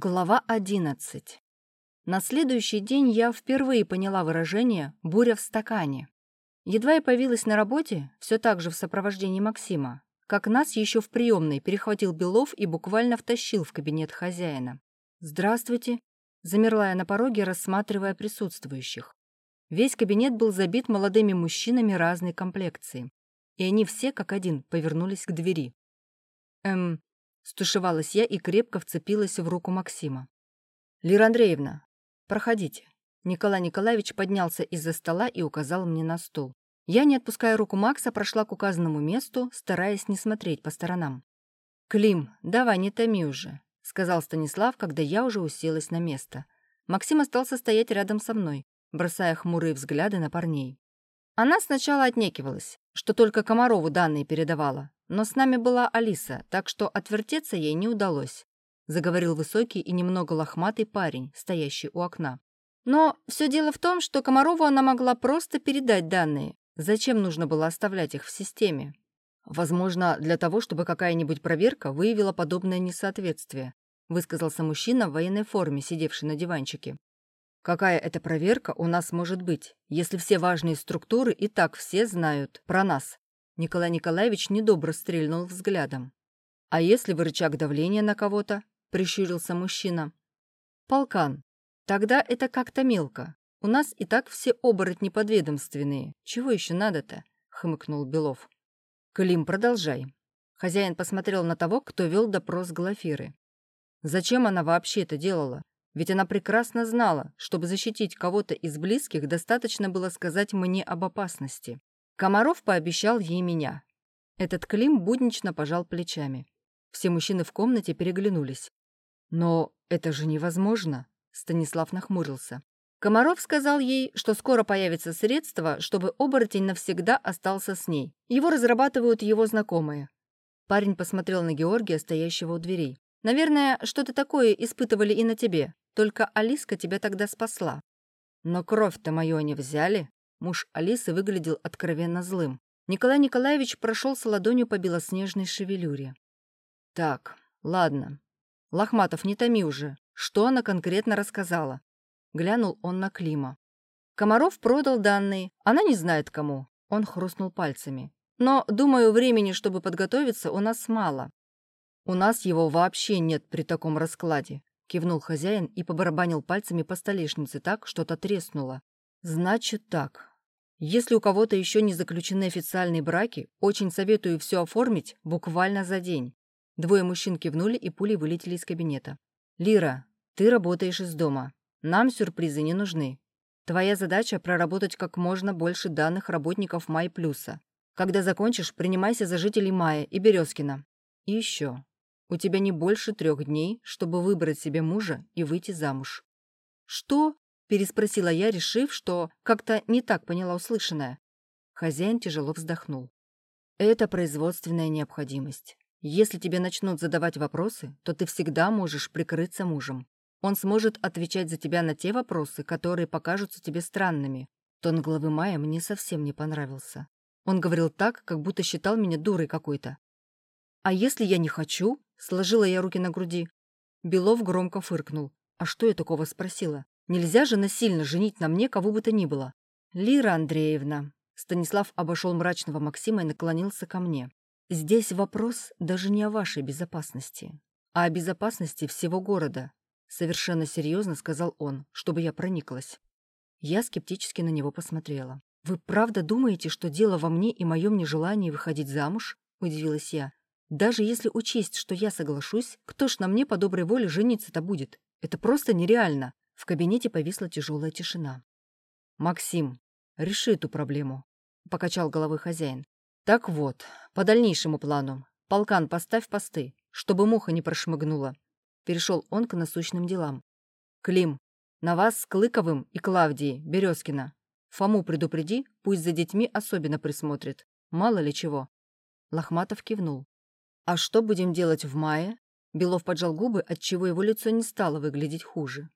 Глава 11. На следующий день я впервые поняла выражение «буря в стакане». Едва я появилась на работе, все так же в сопровождении Максима, как нас еще в приемной перехватил Белов и буквально втащил в кабинет хозяина. «Здравствуйте», — замерла я на пороге, рассматривая присутствующих. Весь кабинет был забит молодыми мужчинами разной комплекции, и они все, как один, повернулись к двери. «Эм, Стушевалась я и крепко вцепилась в руку Максима. «Лира Андреевна, проходите». Николай Николаевич поднялся из-за стола и указал мне на стул. Я, не отпуская руку Макса, прошла к указанному месту, стараясь не смотреть по сторонам. «Клим, давай, не томи уже», — сказал Станислав, когда я уже уселась на место. Максим остался стоять рядом со мной, бросая хмурые взгляды на парней. Она сначала отнекивалась, что только Комарову данные передавала, но с нами была Алиса, так что отвертеться ей не удалось», — заговорил высокий и немного лохматый парень, стоящий у окна. «Но все дело в том, что Комарову она могла просто передать данные. Зачем нужно было оставлять их в системе?» «Возможно, для того, чтобы какая-нибудь проверка выявила подобное несоответствие», высказался мужчина в военной форме, сидевший на диванчике. «Какая это проверка у нас может быть, если все важные структуры и так все знают про нас, Николай Николаевич недобро стрельнул взглядом. «А если вы рычаг давления на кого-то?» — прищурился мужчина. «Полкан, тогда это как-то мелко. У нас и так все оборотни подведомственные. Чего еще надо-то?» — хмыкнул Белов. «Клим, продолжай». Хозяин посмотрел на того, кто вел допрос Глафиры. Зачем она вообще это делала? Ведь она прекрасно знала, чтобы защитить кого-то из близких, достаточно было сказать мне об опасности. Комаров пообещал ей меня. Этот Клим буднично пожал плечами. Все мужчины в комнате переглянулись. «Но это же невозможно», — Станислав нахмурился. Комаров сказал ей, что скоро появится средство, чтобы оборотень навсегда остался с ней. Его разрабатывают его знакомые. Парень посмотрел на Георгия, стоящего у дверей. «Наверное, что-то такое испытывали и на тебе. Только Алиска тебя тогда спасла». «Но кровь-то мою они взяли», Муж Алисы выглядел откровенно злым. Николай Николаевич прошелся ладонью по белоснежной шевелюре. «Так, ладно. Лохматов, не томи уже. Что она конкретно рассказала?» Глянул он на Клима. Комаров продал данные. Она не знает кому. Он хрустнул пальцами. Но, думаю, времени, чтобы подготовиться, у нас мало. У нас его вообще нет при таком раскладе. Кивнул хозяин и побарабанил пальцами по столешнице так, что-то треснуло. Значит так. Если у кого-то еще не заключены официальные браки, очень советую все оформить буквально за день. Двое мужчин кивнули и пули вылетели из кабинета. «Лира, ты работаешь из дома. Нам сюрпризы не нужны. Твоя задача – проработать как можно больше данных работников Май Плюса. Когда закончишь, принимайся за жителей Мая и Березкина. И еще. У тебя не больше трех дней, чтобы выбрать себе мужа и выйти замуж». «Что?» Переспросила я, решив, что как-то не так поняла услышанное. Хозяин тяжело вздохнул. Это производственная необходимость. Если тебе начнут задавать вопросы, то ты всегда можешь прикрыться мужем. Он сможет отвечать за тебя на те вопросы, которые покажутся тебе странными. Тон главы Майя мне совсем не понравился. Он говорил так, как будто считал меня дурой какой-то. «А если я не хочу?» — сложила я руки на груди. Белов громко фыркнул. «А что я такого спросила? Нельзя же насильно женить на мне кого бы то ни было. Лира Андреевна. Станислав обошел мрачного Максима и наклонился ко мне. Здесь вопрос даже не о вашей безопасности, а о безопасности всего города. Совершенно серьезно сказал он, чтобы я прониклась. Я скептически на него посмотрела. «Вы правда думаете, что дело во мне и моем нежелании выходить замуж?» – удивилась я. «Даже если учесть, что я соглашусь, кто ж на мне по доброй воле жениться-то будет? Это просто нереально. В кабинете повисла тяжелая тишина. «Максим, реши эту проблему», — покачал головой хозяин. «Так вот, по дальнейшему плану. Полкан, поставь посты, чтобы муха не прошмыгнула». Перешел он к насущным делам. «Клим, на вас с Клыковым и Клавдией, Березкина. Фому предупреди, пусть за детьми особенно присмотрит. Мало ли чего». Лохматов кивнул. «А что будем делать в мае?» Белов поджал губы, отчего его лицо не стало выглядеть хуже.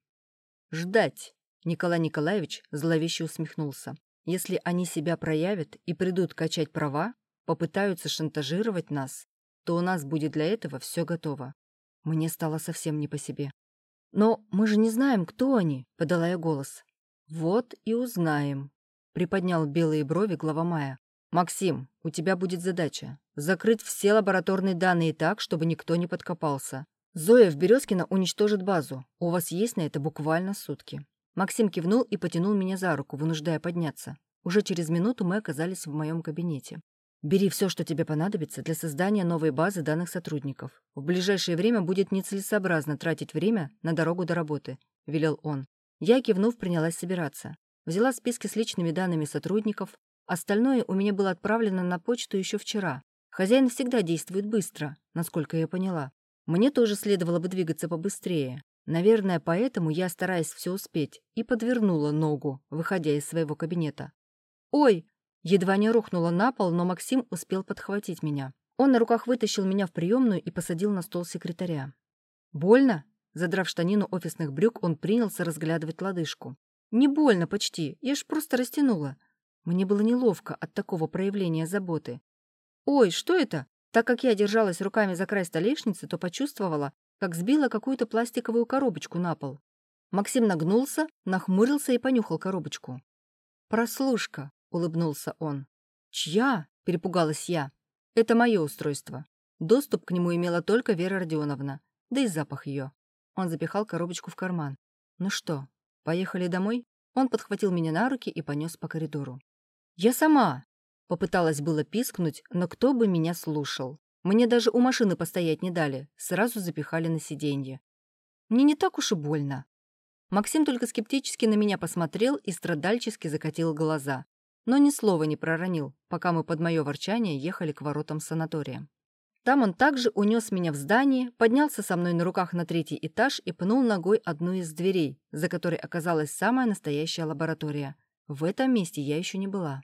«Ждать!» — Николай Николаевич зловеще усмехнулся. «Если они себя проявят и придут качать права, попытаются шантажировать нас, то у нас будет для этого все готово». Мне стало совсем не по себе. «Но мы же не знаем, кто они», — подала я голос. «Вот и узнаем», — приподнял белые брови глава Мая. «Максим, у тебя будет задача — закрыть все лабораторные данные так, чтобы никто не подкопался. Зоя в Березкино уничтожит базу. У вас есть на это буквально сутки». Максим кивнул и потянул меня за руку, вынуждая подняться. Уже через минуту мы оказались в моем кабинете. «Бери все, что тебе понадобится для создания новой базы данных сотрудников. В ближайшее время будет нецелесообразно тратить время на дорогу до работы», — велел он. Я, кивнув, принялась собираться. Взяла списки с личными данными сотрудников, Остальное у меня было отправлено на почту еще вчера. Хозяин всегда действует быстро, насколько я поняла. Мне тоже следовало бы двигаться побыстрее. Наверное, поэтому я, стараясь все успеть, и подвернула ногу, выходя из своего кабинета. «Ой!» Едва не рухнула на пол, но Максим успел подхватить меня. Он на руках вытащил меня в приемную и посадил на стол секретаря. «Больно?» Задрав штанину офисных брюк, он принялся разглядывать лодыжку. «Не больно почти, я ж просто растянула. Мне было неловко от такого проявления заботы. «Ой, что это?» Так как я держалась руками за край столешницы, то почувствовала, как сбила какую-то пластиковую коробочку на пол. Максим нагнулся, нахмурился и понюхал коробочку. «Прослушка», — улыбнулся он. «Чья?» — перепугалась я. «Это мое устройство. Доступ к нему имела только Вера Родионовна, да и запах ее». Он запихал коробочку в карман. «Ну что, поехали домой?» Он подхватил меня на руки и понес по коридору. «Я сама!» Попыталась было пискнуть, но кто бы меня слушал. Мне даже у машины постоять не дали, сразу запихали на сиденье. Мне не так уж и больно. Максим только скептически на меня посмотрел и страдальчески закатил глаза, но ни слова не проронил, пока мы под мое ворчание ехали к воротам санатория. Там он также унес меня в здание, поднялся со мной на руках на третий этаж и пнул ногой одну из дверей, за которой оказалась самая настоящая лаборатория. В этом месте я еще не была.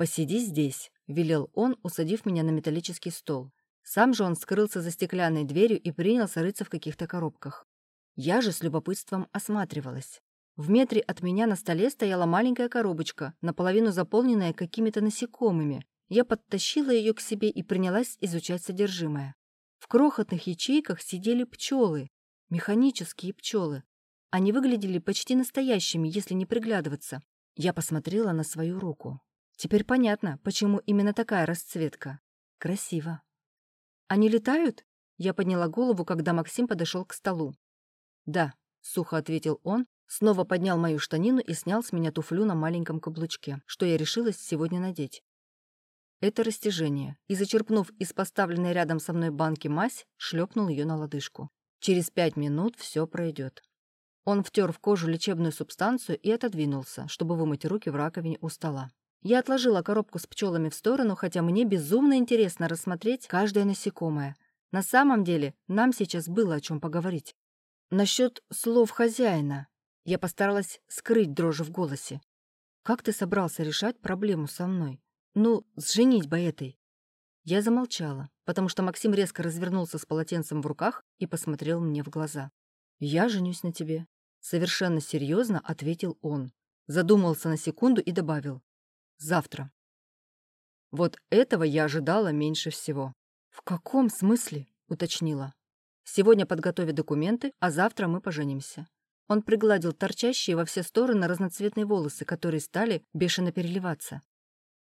«Посиди здесь», — велел он, усадив меня на металлический стол. Сам же он скрылся за стеклянной дверью и принялся рыться в каких-то коробках. Я же с любопытством осматривалась. В метре от меня на столе стояла маленькая коробочка, наполовину заполненная какими-то насекомыми. Я подтащила ее к себе и принялась изучать содержимое. В крохотных ячейках сидели пчелы, механические пчелы. Они выглядели почти настоящими, если не приглядываться. Я посмотрела на свою руку. Теперь понятно, почему именно такая расцветка. Красиво. Они летают? Я подняла голову, когда Максим подошел к столу. Да, сухо ответил он, снова поднял мою штанину и снял с меня туфлю на маленьком каблучке, что я решилась сегодня надеть. Это растяжение, и, зачерпнув из поставленной рядом со мной банки мазь, шлепнул ее на лодыжку. Через пять минут все пройдет. Он втер в кожу лечебную субстанцию и отодвинулся, чтобы вымыть руки в раковине у стола. Я отложила коробку с пчелами в сторону, хотя мне безумно интересно рассмотреть каждое насекомое. На самом деле, нам сейчас было о чем поговорить. Насчет слов хозяина. Я постаралась скрыть дрожь в голосе. Как ты собрался решать проблему со мной? Ну, с женитьбой этой. Я замолчала, потому что Максим резко развернулся с полотенцем в руках и посмотрел мне в глаза. «Я женюсь на тебе», — совершенно серьезно ответил он. Задумался на секунду и добавил. «Завтра». Вот этого я ожидала меньше всего. «В каком смысле?» — уточнила. «Сегодня подготовят документы, а завтра мы поженимся». Он пригладил торчащие во все стороны разноцветные волосы, которые стали бешено переливаться.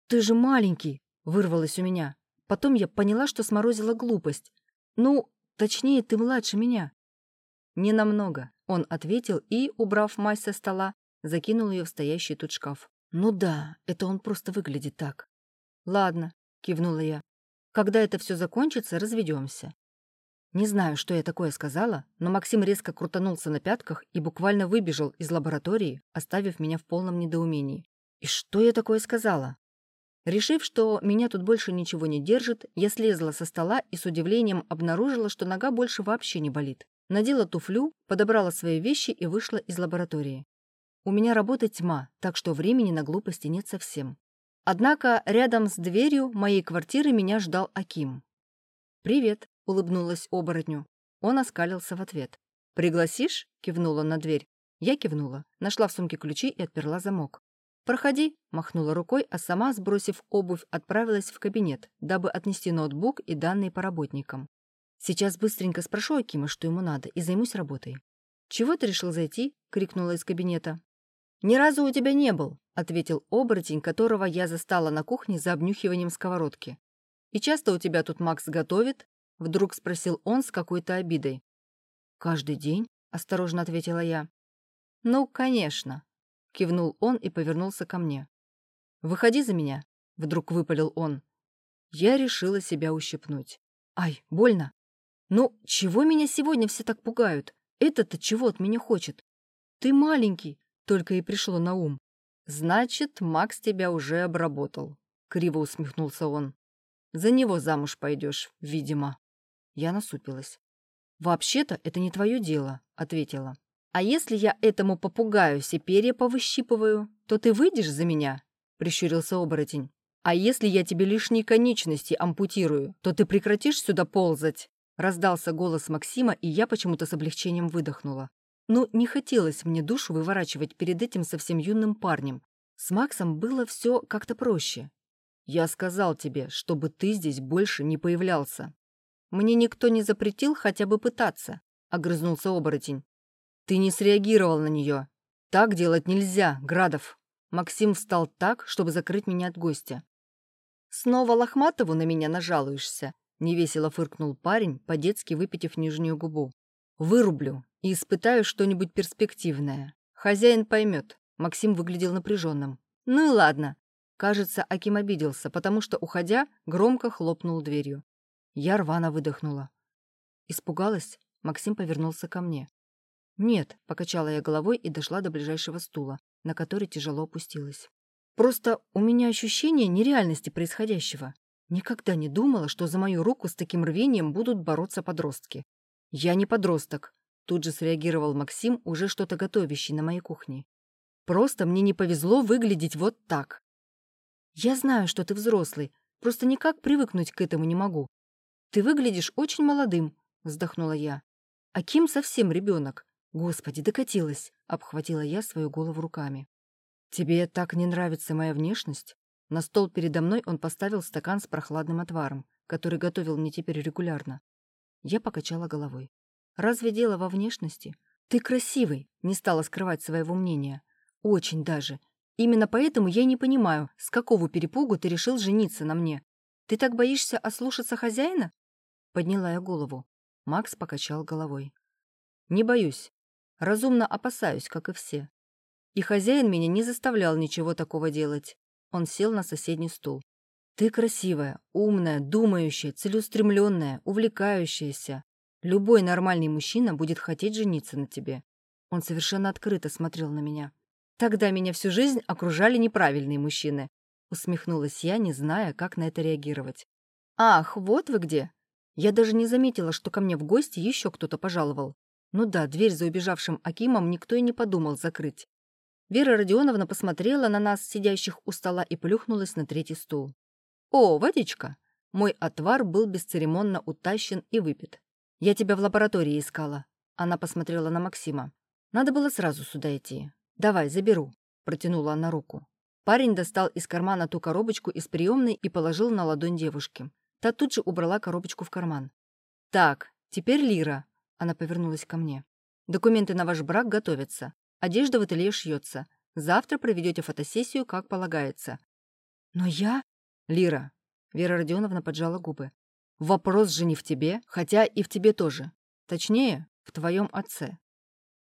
«Ты же маленький!» — вырвалось у меня. Потом я поняла, что сморозила глупость. «Ну, точнее, ты младше меня. «Не намного», — он ответил и, убрав мазь со стола, закинул ее в стоящий тут шкаф. «Ну да, это он просто выглядит так». «Ладно», — кивнула я. «Когда это все закончится, разведемся». Не знаю, что я такое сказала, но Максим резко крутанулся на пятках и буквально выбежал из лаборатории, оставив меня в полном недоумении. И что я такое сказала? Решив, что меня тут больше ничего не держит, я слезла со стола и с удивлением обнаружила, что нога больше вообще не болит. Надела туфлю, подобрала свои вещи и вышла из лаборатории. У меня работа тьма, так что времени на глупости нет совсем. Однако рядом с дверью моей квартиры меня ждал Аким. «Привет», — улыбнулась оборотню. Он оскалился в ответ. «Пригласишь?» — кивнула на дверь. Я кивнула, нашла в сумке ключи и отперла замок. «Проходи», — махнула рукой, а сама, сбросив обувь, отправилась в кабинет, дабы отнести ноутбук и данные по работникам. Сейчас быстренько спрошу Акима, что ему надо, и займусь работой. «Чего ты решил зайти?» — крикнула из кабинета. «Ни разу у тебя не был», — ответил оборотень, которого я застала на кухне за обнюхиванием сковородки. «И часто у тебя тут Макс готовит?» — вдруг спросил он с какой-то обидой. «Каждый день?» — осторожно ответила я. «Ну, конечно», — кивнул он и повернулся ко мне. «Выходи за меня», — вдруг выпалил он. Я решила себя ущипнуть. «Ай, больно! Ну, чего меня сегодня все так пугают? Это-то чего от меня хочет? Ты маленький, только и пришло на ум. Значит, Макс тебя уже обработал», — криво усмехнулся он. «За него замуж пойдешь, видимо». Я насупилась. «Вообще-то это не твое дело», — ответила. «А если я этому попугаю все перья повыщипываю, то ты выйдешь за меня?» — прищурился оборотень. «А если я тебе лишние конечности ампутирую, то ты прекратишь сюда ползать?» Раздался голос Максима, и я почему-то с облегчением выдохнула. Ну, не хотелось мне душу выворачивать перед этим совсем юным парнем. С Максом было все как-то проще. «Я сказал тебе, чтобы ты здесь больше не появлялся», «Мне никто не запретил хотя бы пытаться», — огрызнулся оборотень. «Ты не среагировал на нее. Так делать нельзя, Градов». Максим встал так, чтобы закрыть меня от гостя. «Снова Лохматову на меня нажалуешься?» — невесело фыркнул парень, по-детски выпитив нижнюю губу. «Вырублю и испытаю что-нибудь перспективное. Хозяин поймет». Максим выглядел напряженным. «Ну и ладно». Кажется, Аким обиделся, потому что, уходя, громко хлопнул дверью. Я рвано выдохнула. Испугалась? Максим повернулся ко мне. «Нет», — покачала я головой и дошла до ближайшего стула, на который тяжело опустилась. «Просто у меня ощущение нереальности происходящего. Никогда не думала, что за мою руку с таким рвением будут бороться подростки. Я не подросток», — тут же среагировал Максим, уже что-то готовящий на моей кухне. «Просто мне не повезло выглядеть вот так. Я знаю, что ты взрослый, просто никак привыкнуть к этому не могу. «Ты выглядишь очень молодым», — вздохнула я. «А Ким совсем ребенок. Господи, докатилась», — обхватила я свою голову руками. «Тебе так не нравится моя внешность?» На стол передо мной он поставил стакан с прохладным отваром, который готовил мне теперь регулярно. Я покачала головой. «Разве дело во внешности? Ты красивый», — не стала скрывать своего мнения. «Очень даже. Именно поэтому я не понимаю, с какого перепугу ты решил жениться на мне. Ты так боишься ослушаться хозяина?» Подняла я голову. Макс покачал головой. «Не боюсь. Разумно опасаюсь, как и все. И хозяин меня не заставлял ничего такого делать. Он сел на соседний стул. Ты красивая, умная, думающая, целеустремленная, увлекающаяся. Любой нормальный мужчина будет хотеть жениться на тебе. Он совершенно открыто смотрел на меня. Тогда меня всю жизнь окружали неправильные мужчины. Усмехнулась я, не зная, как на это реагировать. «Ах, вот вы где!» Я даже не заметила, что ко мне в гости еще кто-то пожаловал. Ну да, дверь за убежавшим Акимом никто и не подумал закрыть. Вера Родионовна посмотрела на нас, сидящих у стола, и плюхнулась на третий стул. «О, водичка!» Мой отвар был бесцеремонно утащен и выпит. «Я тебя в лаборатории искала». Она посмотрела на Максима. «Надо было сразу сюда идти. Давай, заберу», — протянула она руку. Парень достал из кармана ту коробочку из приемной и положил на ладонь девушки. Та тут же убрала коробочку в карман. «Так, теперь Лира», — она повернулась ко мне. «Документы на ваш брак готовятся. Одежда в ателье шьется. Завтра проведете фотосессию, как полагается». «Но я...» «Лира», — Вера Родионовна поджала губы. «Вопрос же не в тебе, хотя и в тебе тоже. Точнее, в твоем отце».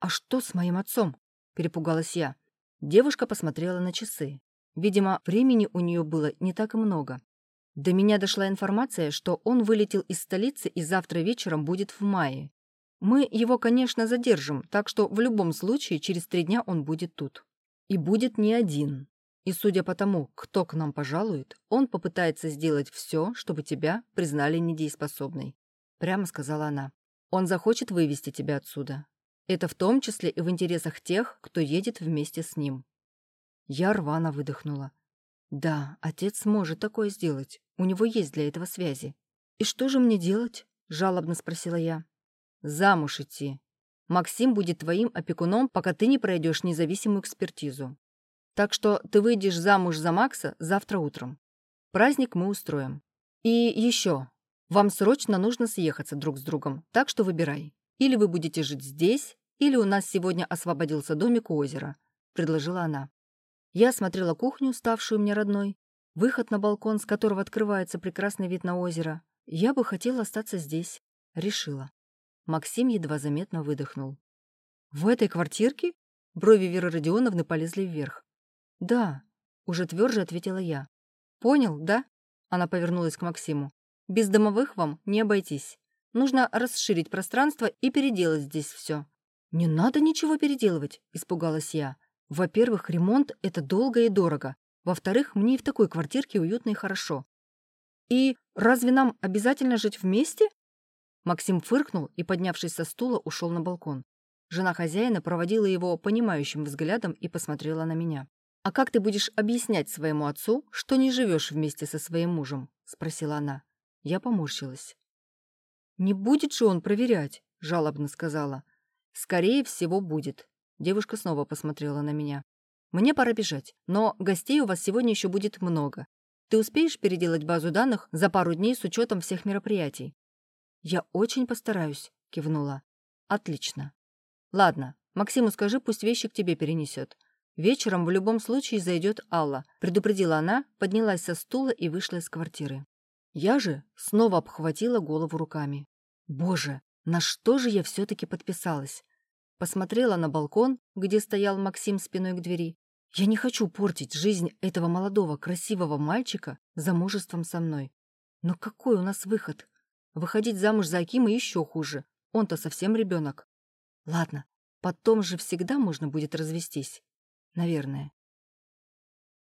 «А что с моим отцом?» — перепугалась я. Девушка посмотрела на часы. Видимо, времени у нее было не так много. До меня дошла информация, что он вылетел из столицы и завтра вечером будет в мае. Мы его, конечно, задержим, так что в любом случае через три дня он будет тут. И будет не один. И судя по тому, кто к нам пожалует, он попытается сделать все, чтобы тебя признали недееспособной. Прямо сказала она. Он захочет вывести тебя отсюда. Это в том числе и в интересах тех, кто едет вместе с ним. Я рвано выдохнула. Да, отец может такое сделать. У него есть для этого связи. «И что же мне делать?» – жалобно спросила я. «Замуж идти. Максим будет твоим опекуном, пока ты не пройдешь независимую экспертизу. Так что ты выйдешь замуж за Макса завтра утром. Праздник мы устроим. И еще. Вам срочно нужно съехаться друг с другом, так что выбирай. Или вы будете жить здесь, или у нас сегодня освободился домик у озера», — предложила она. Я осмотрела кухню, ставшую мне родной, выход на балкон, с которого открывается прекрасный вид на озеро. Я бы хотела остаться здесь. Решила. Максим едва заметно выдохнул. «В этой квартирке?» Брови Веры Родионовны полезли вверх. «Да», — уже тверже ответила я. «Понял, да?» Она повернулась к Максиму. «Без домовых вам не обойтись. Нужно расширить пространство и переделать здесь все». «Не надо ничего переделывать», — испугалась я. «Во-первых, ремонт — это долго и дорого. Во-вторых, мне и в такой квартирке уютно и хорошо. И разве нам обязательно жить вместе?» Максим фыркнул и, поднявшись со стула, ушел на балкон. Жена хозяина проводила его понимающим взглядом и посмотрела на меня. «А как ты будешь объяснять своему отцу, что не живешь вместе со своим мужем?» — спросила она. Я поморщилась. «Не будет же он проверять», — жалобно сказала. «Скорее всего, будет». Девушка снова посмотрела на меня. «Мне пора бежать, но гостей у вас сегодня еще будет много. Ты успеешь переделать базу данных за пару дней с учетом всех мероприятий?» «Я очень постараюсь», — кивнула. «Отлично. Ладно, Максиму скажи, пусть вещи к тебе перенесет. Вечером в любом случае зайдет Алла», — предупредила она, поднялась со стула и вышла из квартиры. Я же снова обхватила голову руками. Боже, на что же я все-таки подписалась? Посмотрела на балкон, где стоял Максим спиной к двери. Я не хочу портить жизнь этого молодого, красивого мальчика замужеством со мной. Но какой у нас выход? Выходить замуж за Акима еще хуже. Он-то совсем ребенок. Ладно, потом же всегда можно будет развестись. Наверное.